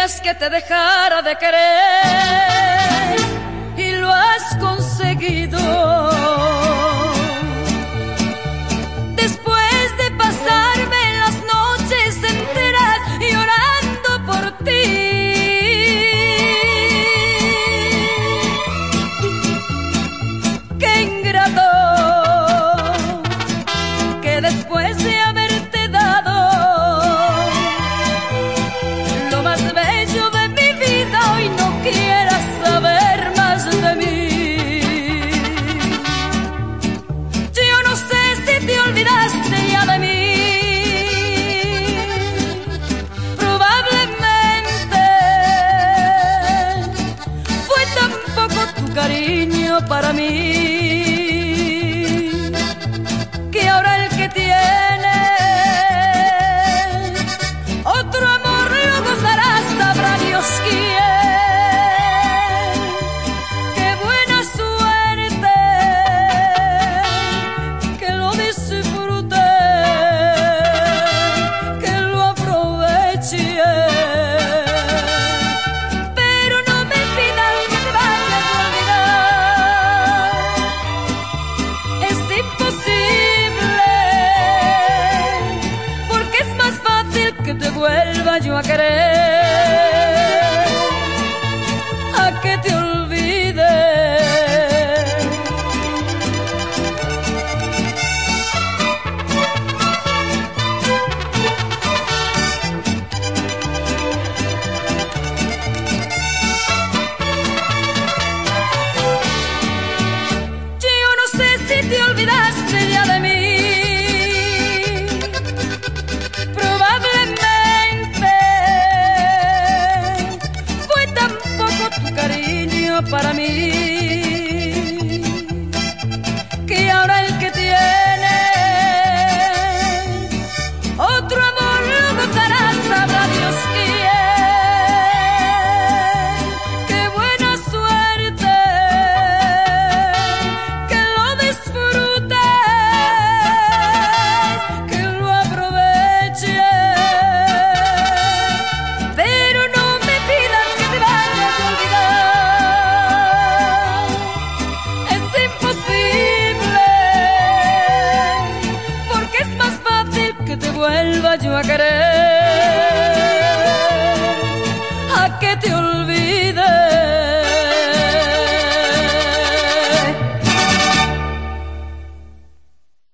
querías que te dejara de querer y lo has conseguido. Para mí. Que ahora el que tiene te vuelva yo a querer, para mí. pode uma querer